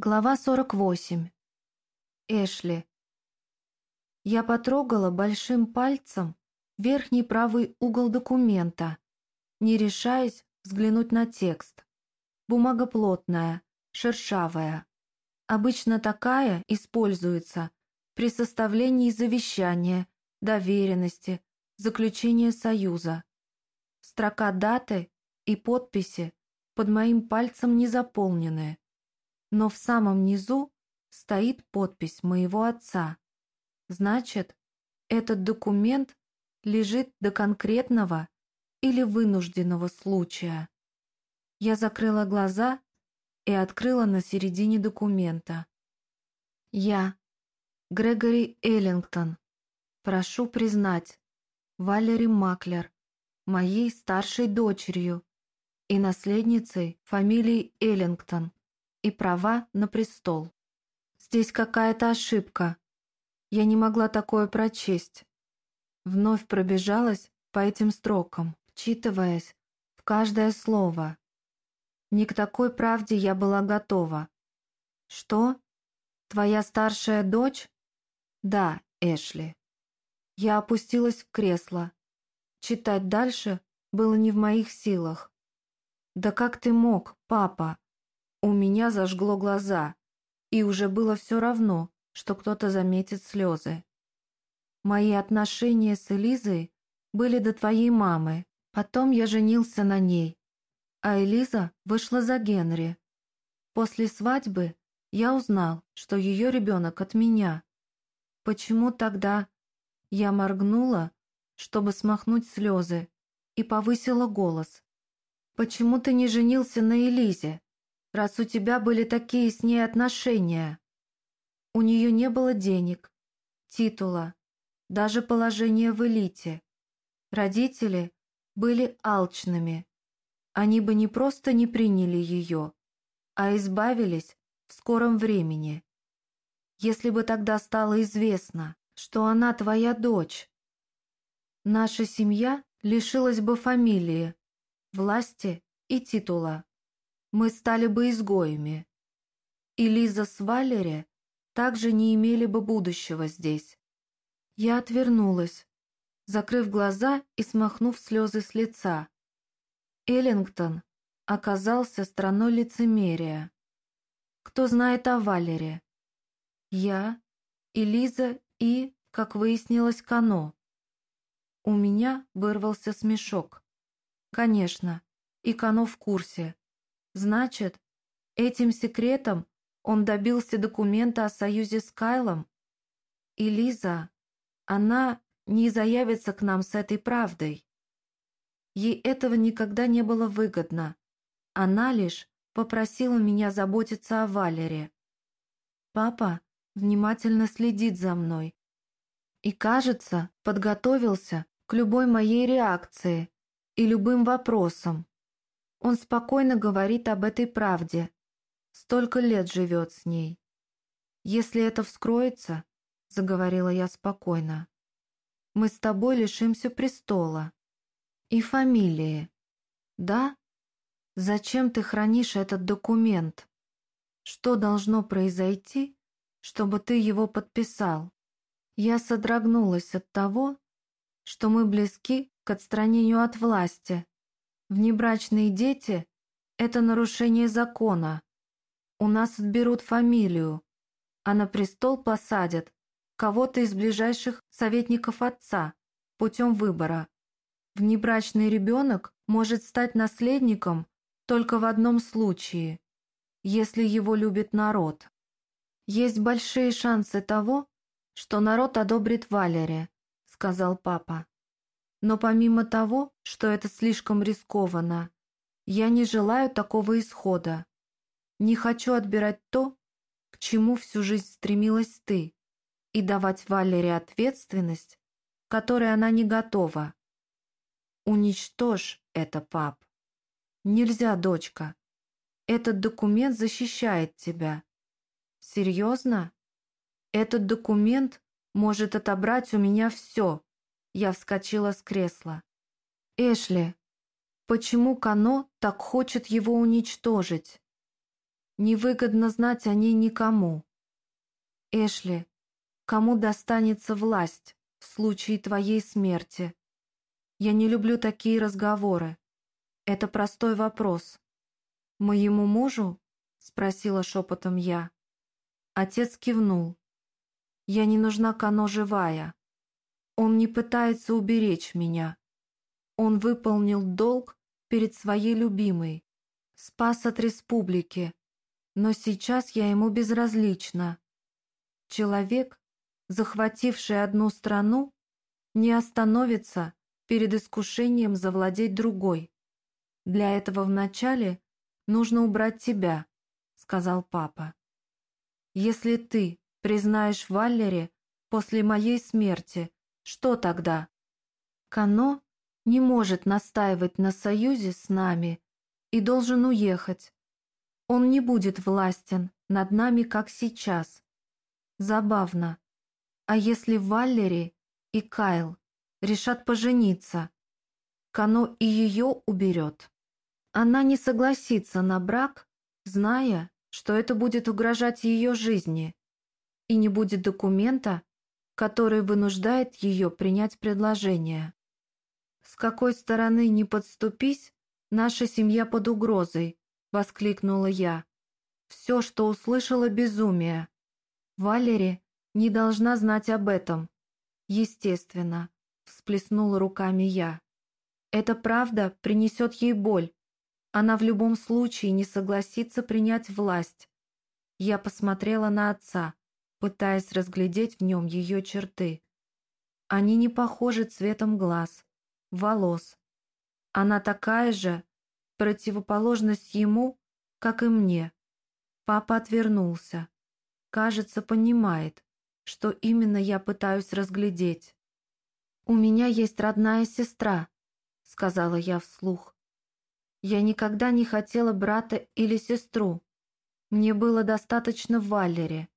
Глава 48. Эшли. Я потрогала большим пальцем верхний правый угол документа, не решаясь взглянуть на текст. Бумага плотная, шершавая. Обычно такая используется при составлении завещания, доверенности, заключения союза. Строка даты и подписи под моим пальцем не заполненные но в самом низу стоит подпись моего отца. Значит, этот документ лежит до конкретного или вынужденного случая. Я закрыла глаза и открыла на середине документа. Я, Грегори Эллингтон, прошу признать Валери Маклер моей старшей дочерью и наследницей фамилии Эллингтон и права на престол. Здесь какая-то ошибка. Я не могла такое прочесть. Вновь пробежалась по этим строкам, вчитываясь в каждое слово. Не к такой правде я была готова. Что? Твоя старшая дочь? Да, Эшли. Я опустилась в кресло. Читать дальше было не в моих силах. Да как ты мог, папа? У меня зажгло глаза, и уже было все равно, что кто-то заметит слезы. Мои отношения с Элизой были до твоей мамы, потом я женился на ней, а Элиза вышла за Генри. После свадьбы я узнал, что ее ребенок от меня. Почему тогда я моргнула, чтобы смахнуть слезы, и повысила голос? Почему ты не женился на Элизе? Раз у тебя были такие с ней отношения. У нее не было денег, титула, даже положения в элите. Родители были алчными. Они бы не просто не приняли ее, а избавились в скором времени. Если бы тогда стало известно, что она твоя дочь, наша семья лишилась бы фамилии, власти и титула мы стали бы изгоями. И Лиза с Валери также не имели бы будущего здесь. Я отвернулась, закрыв глаза и смахнув слезы с лица. Эллингтон оказался страной лицемерия. Кто знает о Валере? Я, Лиза и, как выяснилось, Кано. У меня вырвался смешок. Конечно, и Кано в курсе. Значит, этим секретом он добился документа о союзе с Кайлом? И Лиза, она не заявится к нам с этой правдой. Ей этого никогда не было выгодно. Она лишь попросила меня заботиться о Валере. Папа внимательно следит за мной и, кажется, подготовился к любой моей реакции и любым вопросам. Он спокойно говорит об этой правде. Столько лет живет с ней. Если это вскроется, заговорила я спокойно, мы с тобой лишимся престола и фамилии. Да? Зачем ты хранишь этот документ? Что должно произойти, чтобы ты его подписал? Я содрогнулась от того, что мы близки к отстранению от власти, Внебрачные дети – это нарушение закона. У нас отберут фамилию, а на престол посадят кого-то из ближайших советников отца путем выбора. Внебрачный ребенок может стать наследником только в одном случае, если его любит народ. Есть большие шансы того, что народ одобрит Валере, сказал папа. Но помимо того, что это слишком рискованно, я не желаю такого исхода. Не хочу отбирать то, к чему всю жизнь стремилась ты, и давать Валере ответственность, которой она не готова. Уничтожь это, пап. Нельзя, дочка. Этот документ защищает тебя. Серьезно? Этот документ может отобрать у меня все, я вскочила с кресла. «Эшли, почему Кано так хочет его уничтожить?» Невыгодно знать о ней никому. Эшли, кому достанется власть в случае твоей смерти? Я не люблю такие разговоры. Это простой вопрос. Моему мужу? Спросила шепотом я. Отец кивнул. Я не нужна Кано живая. Он не пытается уберечь меня. Он выполнил долг перед своей любимой, спас от республики, но сейчас я ему безразлична. Человек, захвативший одну страну, не остановится перед искушением завладеть другой. Для этого вначале нужно убрать тебя, сказал папа. Если ты признаешь Валлере после моей смерти, что тогда? Кано не может настаивать на союзе с нами и должен уехать. Он не будет властен над нами, как сейчас. Забавно. А если Валери и Кайл решат пожениться, Кано и ее уберет. Она не согласится на брак, зная, что это будет угрожать ее жизни, и не будет документа, который вынуждает ее принять предложение. С какой стороны не подступись, наша семья под угрозой, — воскликнула я. «Все, что услышала, безумие. Валери не должна знать об этом». «Естественно», — всплеснула руками я. «Эта правда принесет ей боль. Она в любом случае не согласится принять власть». Я посмотрела на отца, пытаясь разглядеть в нем ее черты. Они не похожи цветом глаз, волос. Она такая же, противоположность ему, как и мне. Папа отвернулся. Кажется, понимает, что именно я пытаюсь разглядеть. «У меня есть родная сестра», — сказала я вслух. «Я никогда не хотела брата или сестру. Мне было достаточно в Валере.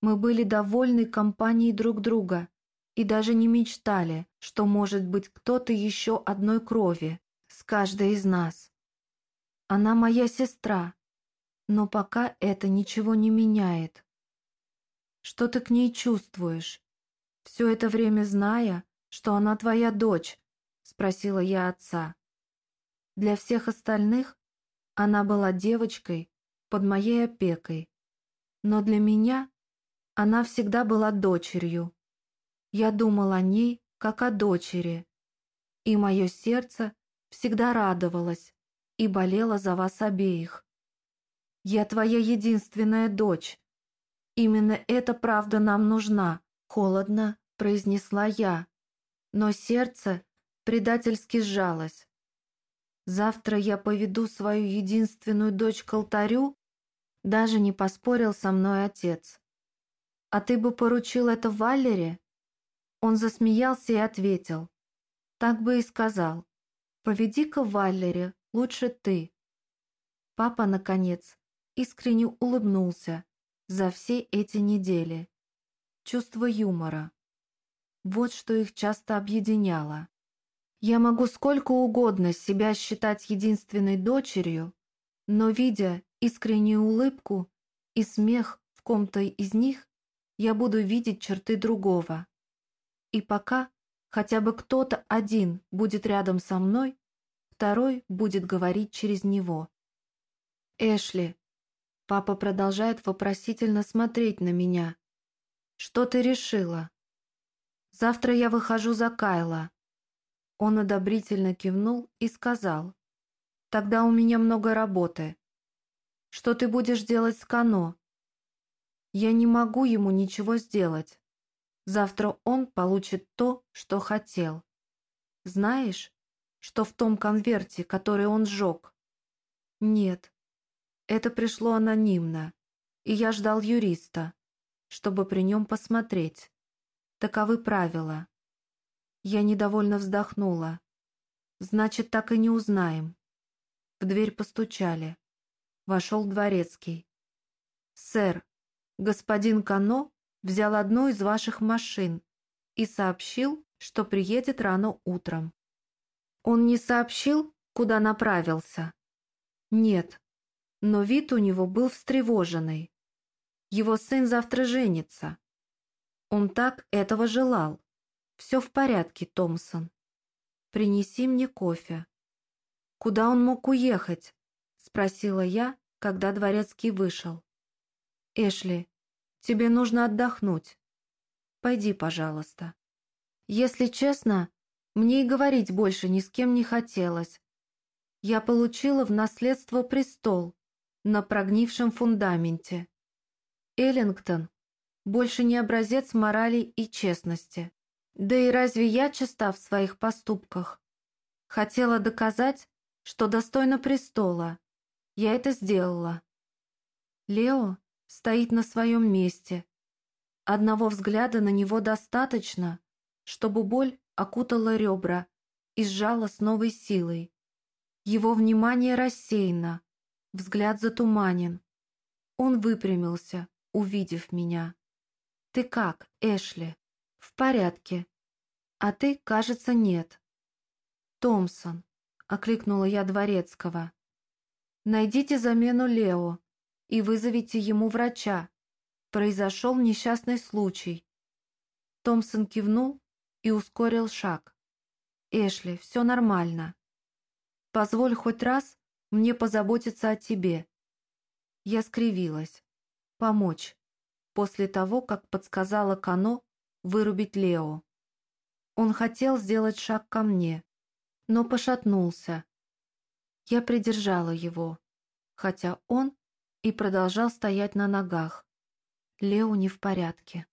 Мы были довольны компанией друг друга и даже не мечтали, что может быть кто-то еще одной крови с каждой из нас. Она моя сестра, но пока это ничего не меняет. Что ты к ней чувствуешь? Все это время зная, что она твоя дочь, спросила я отца. Для всех остальных она была девочкой под моей опекой, но для меня она всегда была дочерью. Я думал о ней, как о дочери, и мое сердце всегда радовалось, и болела за вас обеих. Я твоя единственная дочь. Именно эта правда нам нужна, холодно произнесла я, но сердце предательски сжалось. Завтра я поведу свою единственную дочь к алтарю, даже не поспорил со мной отец. А ты бы поручил это Валере? Он засмеялся и ответил. Так бы и сказал. Поведи-ка Валере Лучше ты». Папа, наконец, искренне улыбнулся за все эти недели. Чувство юмора. Вот что их часто объединяло. Я могу сколько угодно себя считать единственной дочерью, но, видя искреннюю улыбку и смех в ком-то из них, я буду видеть черты другого. И пока хотя бы кто-то один будет рядом со мной, второй будет говорить через него. «Эшли», папа продолжает вопросительно смотреть на меня. «Что ты решила?» «Завтра я выхожу за Кайла». Он одобрительно кивнул и сказал. «Тогда у меня много работы. Что ты будешь делать с Кано?» «Я не могу ему ничего сделать. Завтра он получит то, что хотел. Знаешь, что в том конверте, который он сжег? Нет. Это пришло анонимно, и я ждал юриста, чтобы при нем посмотреть. Таковы правила. Я недовольно вздохнула. Значит, так и не узнаем. В дверь постучали. Вошел дворецкий. «Сэр, господин Кано взял одну из ваших машин и сообщил, что приедет рано утром. Он не сообщил, куда направился? Нет. но вид у него был встревоженный. Его сын завтра женится. Он так этого желал. Все в порядке, Томпсон. Принеси мне кофе. Куда он мог уехать? Спросила я, когда дворецкий вышел. Эшли, тебе нужно отдохнуть. Пойди, пожалуйста. Если честно, мне и говорить больше ни с кем не хотелось. Я получила в наследство престол на прогнившем фундаменте. Эллингтон больше не образец морали и честности. Да и разве я чиста в своих поступках? Хотела доказать, что достойна престола. Я это сделала. Лео стоит на своем месте. Одного взгляда на него достаточно, чтобы боль окутала ребра и сжала с новой силой. Его внимание рассеяно, взгляд затуманен. Он выпрямился, увидев меня. «Ты как, Эшли?» «В порядке. А ты, кажется, нет». «Томпсон», — окликнула я Дворецкого. «Найдите замену Лео и вызовите ему врача. Произошел несчастный случай». Томпсон кивнул и ускорил шаг. «Эшли, все нормально. Позволь хоть раз мне позаботиться о тебе». Я скривилась. «Помочь» после того, как подсказала Кано вырубить Лео. Он хотел сделать шаг ко мне, но пошатнулся. Я придержала его, хотя он и продолжал стоять на ногах. Лео не в порядке.